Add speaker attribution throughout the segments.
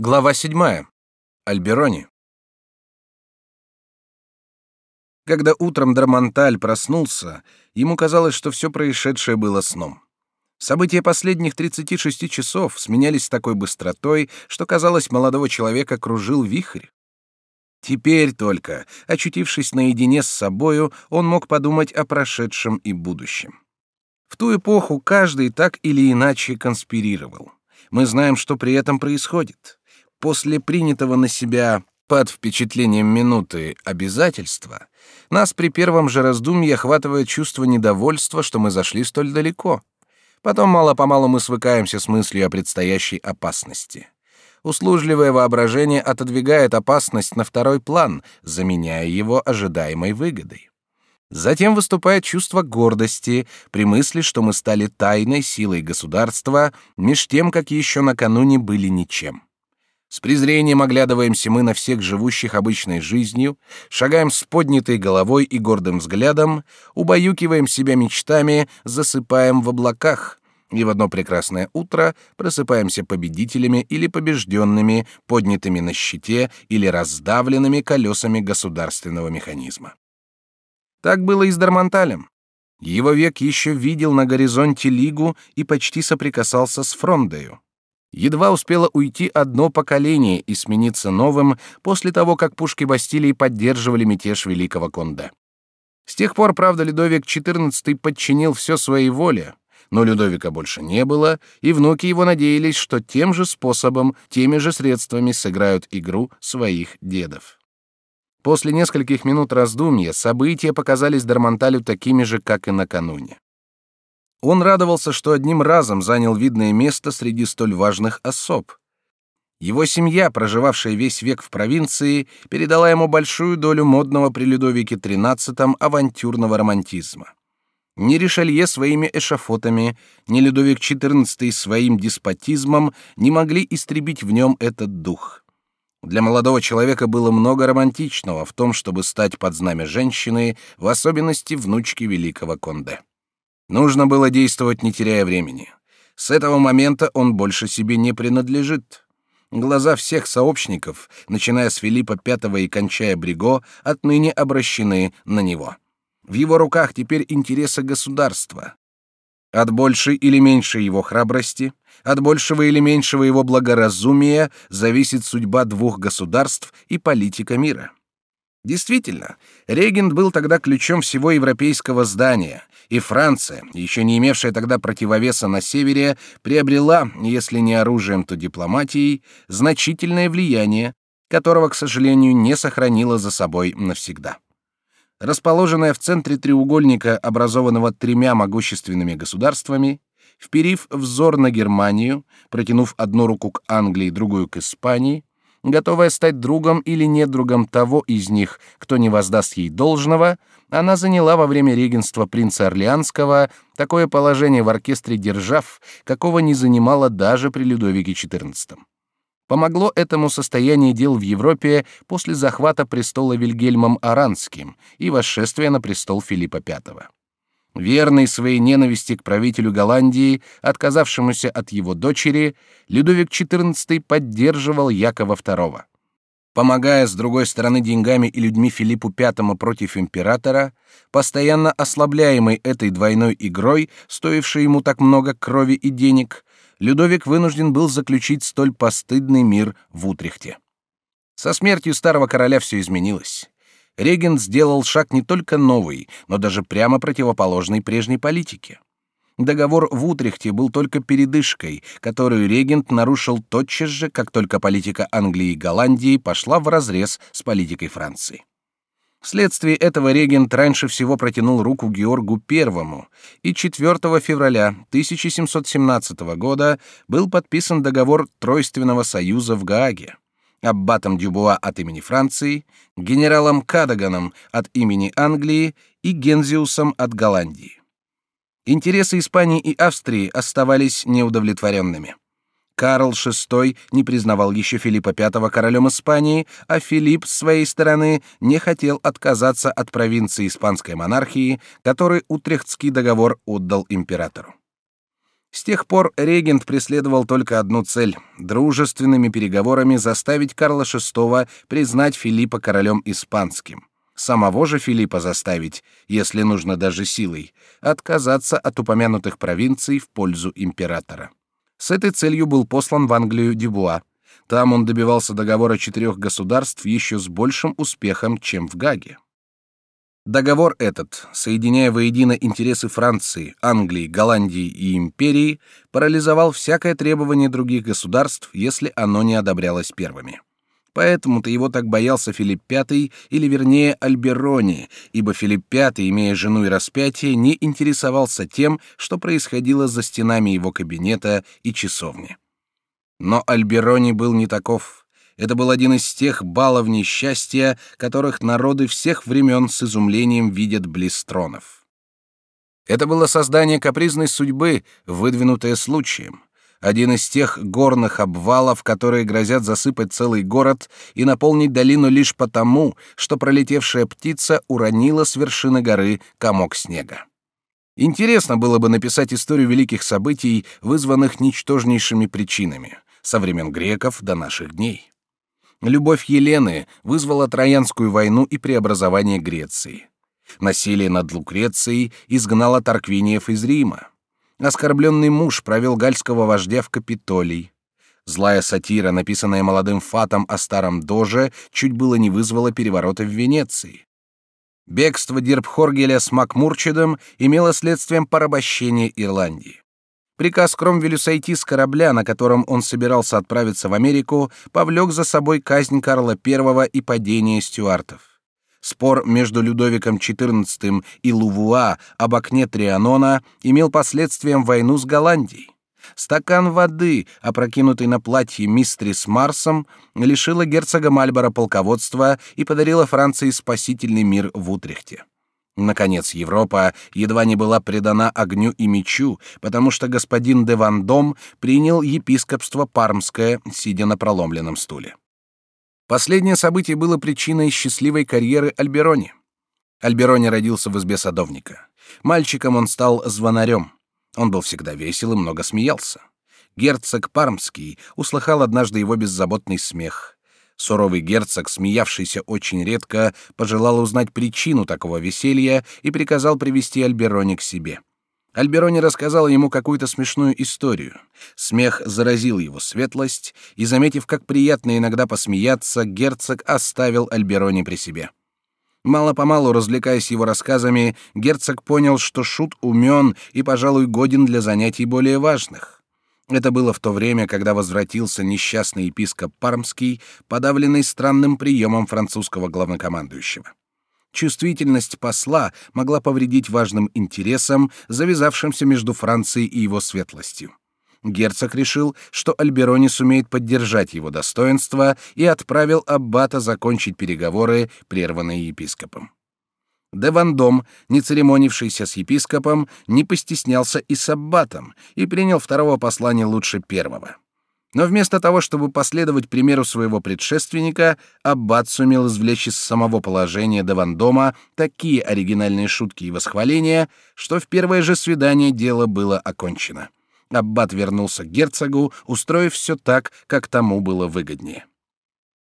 Speaker 1: Глава 7. Альберони. Когда утром Драмонталь проснулся, ему казалось, что все происшедшее было сном. События последних 36 часов сменялись с такой быстротой, что, казалось, молодого человека кружил вихрь. Теперь только, очутившись наедине с собою, он мог подумать о прошедшем и будущем. В ту эпоху каждый так или иначе конспирировал. Мы знаем, что при этом происходит после принятого на себя под впечатлением минуты обязательства, нас при первом же раздумье охватывает чувство недовольства, что мы зашли столь далеко. Потом мало-помалу мы свыкаемся с мыслью о предстоящей опасности. Услужливое воображение отодвигает опасность на второй план, заменяя его ожидаемой выгодой. Затем выступает чувство гордости при мысли, что мы стали тайной силой государства, меж тем, как еще накануне были ничем. С презрением оглядываемся мы на всех живущих обычной жизнью, шагаем с поднятой головой и гордым взглядом, убаюкиваем себя мечтами, засыпаем в облаках, и в одно прекрасное утро просыпаемся победителями или побежденными, поднятыми на щите или раздавленными колесами государственного механизма. Так было и с Дармонталем. Его век еще видел на горизонте Лигу и почти соприкасался с Фрондею. Едва успело уйти одно поколение и смениться новым после того, как пушки Бастилии поддерживали мятеж великого Конде. С тех пор, правда, Людовик XIV подчинил все своей воле, но Людовика больше не было, и внуки его надеялись, что тем же способом, теми же средствами сыграют игру своих дедов. После нескольких минут раздумья события показались Дармонталю такими же, как и накануне. Он радовался, что одним разом занял видное место среди столь важных особ. Его семья, проживавшая весь век в провинции, передала ему большую долю модного при Людовике XIII авантюрного романтизма. Ни Ришелье своими эшафотами, ни Людовик XIV своим деспотизмом не могли истребить в нем этот дух. Для молодого человека было много романтичного в том, чтобы стать под знамя женщины, в особенности внучки великого Конде. Нужно было действовать, не теряя времени. С этого момента он больше себе не принадлежит. Глаза всех сообщников, начиная с Филиппа V и кончая Бриго, отныне обращены на него. В его руках теперь интересы государства. От большей или меньшей его храбрости, от большего или меньшего его благоразумия зависит судьба двух государств и политика мира. Действительно, регент был тогда ключом всего европейского здания, и Франция, еще не имевшая тогда противовеса на севере, приобрела, если не оружием, то дипломатией, значительное влияние, которого, к сожалению, не сохранила за собой навсегда. Расположенная в центре треугольника, образованного тремя могущественными государствами, вперив взор на Германию, протянув одну руку к Англии, другую к Испании, готовая стать другом или недругом того из них, кто не воздаст ей должного, она заняла во время регенства принца Орлеанского такое положение в оркестре держав, какого не занимала даже при Людовике XIV. Помогло этому состояние дел в Европе после захвата престола Вильгельмом Аранским и восшествия на престол Филиппа V. Верный своей ненависти к правителю Голландии, отказавшемуся от его дочери, Людовик XIV поддерживал Якова II. Помогая с другой стороны деньгами и людьми Филиппу V против императора, постоянно ослабляемый этой двойной игрой, стоившей ему так много крови и денег, Людовик вынужден был заключить столь постыдный мир в Утрехте. Со смертью старого короля все изменилось регент сделал шаг не только новый, но даже прямо противоположный прежней политике. Договор в Утрехте был только передышкой, которую регент нарушил тотчас же, как только политика Англии и Голландии пошла вразрез с политикой Франции. Вследствие этого регент раньше всего протянул руку Георгу I, и 4 февраля 1717 года был подписан договор Тройственного союза в Гааге аббатом Дюбуа от имени Франции, генералом Кадаганом от имени Англии и Гензиусом от Голландии. Интересы Испании и Австрии оставались неудовлетворенными. Карл VI не признавал еще Филиппа V королем Испании, а Филипп с своей стороны не хотел отказаться от провинции испанской монархии, который Утрехтский договор отдал императору. С тех пор регент преследовал только одну цель — дружественными переговорами заставить Карла VI признать Филиппа королем испанским. Самого же Филиппа заставить, если нужно даже силой, отказаться от упомянутых провинций в пользу императора. С этой целью был послан в Англию Дюбуа. Там он добивался договора четырех государств еще с большим успехом, чем в Гаге. Договор этот, соединяя воедино интересы Франции, Англии, Голландии и империи, парализовал всякое требование других государств, если оно не одобрялось первыми. Поэтому-то его так боялся Филипп V, или вернее Альберони, ибо Филипп V, имея жену и распятие, не интересовался тем, что происходило за стенами его кабинета и часовни. Но Альберони был не таков. Это был один из тех балов несчастья, которых народы всех времен с изумлением видят близ тронов. Это было создание капризной судьбы, выдвинутое случаем. Один из тех горных обвалов, которые грозят засыпать целый город и наполнить долину лишь потому, что пролетевшая птица уронила с вершины горы комок снега. Интересно было бы написать историю великих событий, вызванных ничтожнейшими причинами, со времен греков до наших дней. Любовь Елены вызвала Троянскую войну и преобразование Греции. Насилие над Лукрецией изгнало Тарквиниев из Рима. Оскорбленный муж провел гальского вождя в Капитолий. Злая сатира, написанная молодым фатом о старом доже, чуть было не вызвала переворота в Венеции. Бегство Дирбхоргеля с Макмурчедом имело следствием порабощения Ирландии. Приказ Кромвелю сойти с корабля, на котором он собирался отправиться в Америку, повлек за собой казнь Карла I и падение стюартов. Спор между Людовиком XIV и Лувуа об окне Трианона имел последствием войну с Голландией. Стакан воды, опрокинутый на платье мистери с Марсом, лишила герцога Мальборо полководства и подарила Франции спасительный мир в Утрехте. Наконец, Европа едва не была предана огню и мечу, потому что господин де Вандом принял епископство Пармское, сидя на проломленном стуле. Последнее событие было причиной счастливой карьеры Альберони. Альберони родился в избе садовника. Мальчиком он стал звонарем. Он был всегда весел и много смеялся. Герцог Пармский услыхал однажды его беззаботный смех. Суровый герцог, смеявшийся очень редко, пожелал узнать причину такого веселья и приказал привести Альберони к себе. Альберони рассказал ему какую-то смешную историю. Смех заразил его светлость, и, заметив, как приятно иногда посмеяться, герцог оставил Альберони при себе. Мало-помалу, развлекаясь его рассказами, герцог понял, что шут умен и, пожалуй, годен для занятий более важных. Это было в то время, когда возвратился несчастный епископ Пармский, подавленный странным приемом французского главнокомандующего. Чувствительность посла могла повредить важным интересам, завязавшимся между Францией и его светлостью. Герцог решил, что Альберони сумеет поддержать его достоинство и отправил аббата закончить переговоры, прерванные епископом. Де Вандом, не церемонившийся с епископом, не постеснялся и с аббатом и принял второго послания лучше первого. Но вместо того, чтобы последовать примеру своего предшественника, аббат сумел извлечь из самого положения де Вандома такие оригинальные шутки и восхваления, что в первое же свидание дело было окончено. Аббат вернулся к герцогу, устроив все так, как тому было выгоднее.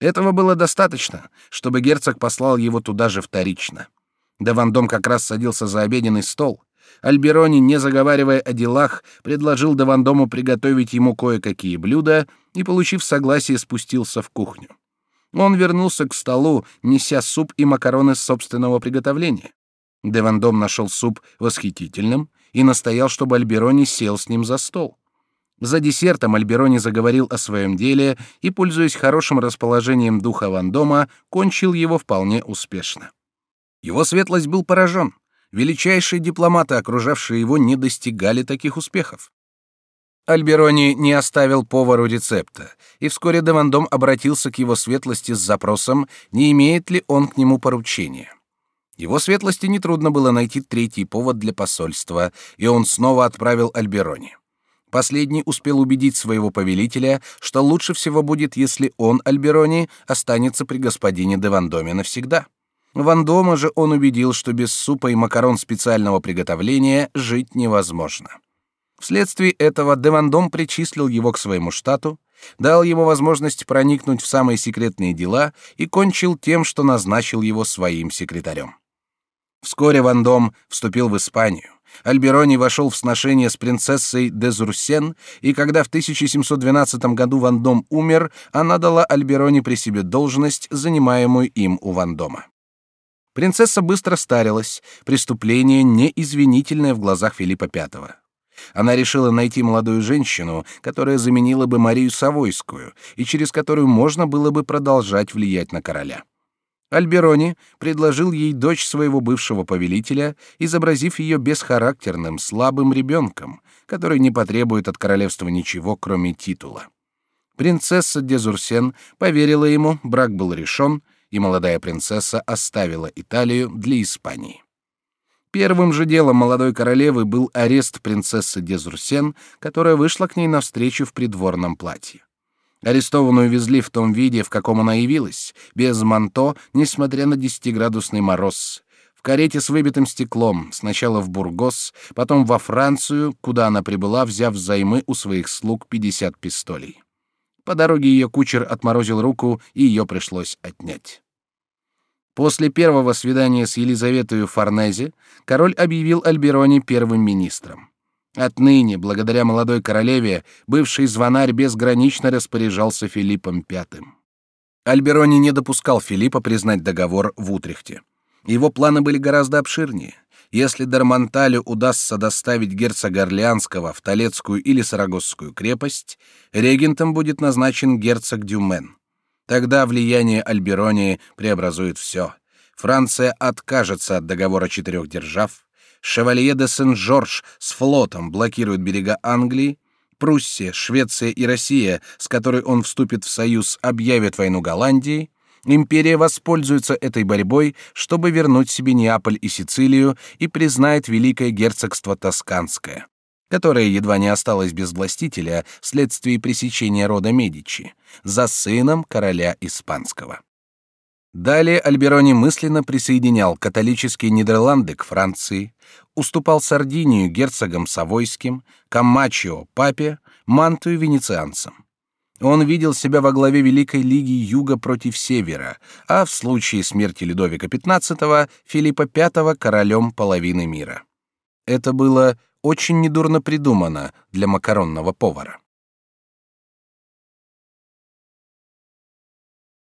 Speaker 1: Этого было достаточно, чтобы герцог послал его туда же вторично. Да Ван Дом как раз садился за обеденный стол. Альберони, не заговаривая о делах, предложил Давандому приготовить ему кое-какие блюда и, получив согласие, спустился в кухню. Он вернулся к столу, неся суп и макароны собственного приготовления. Девандом нашел суп восхитительным и настоял, чтобы Альберони сел с ним за стол. За десертом Альберони заговорил о своем деле и, пользуясь хорошим расположением духа Вандома, кончил его вполне успешно. Его светлость был поражен. Величайшие дипломаты, окружавшие его, не достигали таких успехов. Альберони не оставил повару рецепта, и вскоре Девандом обратился к его светлости с запросом, не имеет ли он к нему поручения. Его светлости нетрудно было найти третий повод для посольства, и он снова отправил Альберони. Последний успел убедить своего повелителя, что лучше всего будет, если он, Альберони, останется при господине Девандоме навсегда. Вандома же он убедил, что без супа и макарон специального приготовления жить невозможно. Вследствие этого Девандом причислил его к своему штату, дал ему возможность проникнуть в самые секретные дела и кончил тем, что назначил его своим секретарем. Вскоре Вандом вступил в Испанию. Альберони вошел в сношение с принцессой де Зурсен, и когда в 1712 году Вандом умер, она дала Альберони при себе должность, занимаемую им у Вандома. Принцесса быстро старилась, преступление неизвинительное в глазах Филиппа V. Она решила найти молодую женщину, которая заменила бы Марию Савойскую и через которую можно было бы продолжать влиять на короля. Альберони предложил ей дочь своего бывшего повелителя, изобразив ее бесхарактерным, слабым ребенком, который не потребует от королевства ничего, кроме титула. Принцесса Дезурсен поверила ему, брак был решен, и молодая принцесса оставила Италию для Испании. Первым же делом молодой королевы был арест принцессы Дезурсен, которая вышла к ней навстречу в придворном платье. Арестованную везли в том виде, в каком она явилась, без манто, несмотря на десятиградусный мороз. В карете с выбитым стеклом, сначала в Бургос, потом во Францию, куда она прибыла, взяв взаймы у своих слуг 50 пистолей. По дороге ее кучер отморозил руку, и ее пришлось отнять. После первого свидания с Елизаветой Форнезе король объявил Альберони первым министром. Отныне, благодаря молодой королеве, бывший звонарь безгранично распоряжался Филиппом V. Альберони не допускал Филиппа признать договор в Утрехте. Его планы были гораздо обширнее. Если Дармонталю удастся доставить герцога Орлеанского в Толецкую или Сарагосскую крепость, регентом будет назначен герцог Дюмен. Тогда влияние Альберони преобразует все. Франция откажется от договора четырех держав, Шевалье де Сен-Жорж с флотом блокирует берега Англии, Пруссия, Швеция и Россия, с которой он вступит в союз, объявят войну Голландии, империя воспользуется этой борьбой, чтобы вернуть себе Неаполь и Сицилию и признает Великое герцогство Тосканское, которое едва не осталось без властителя вследствие пресечения рода Медичи, за сыном короля испанского. Далее Альберони мысленно присоединял католические Нидерланды к Франции, уступал Сардинию герцогам Савойским, Камачио папе, Мантую венецианцам. Он видел себя во главе Великой лиги Юга против Севера, а в случае смерти Людовика XV Филиппа V королем половины мира. Это было очень недурно придумано для макаронного повара.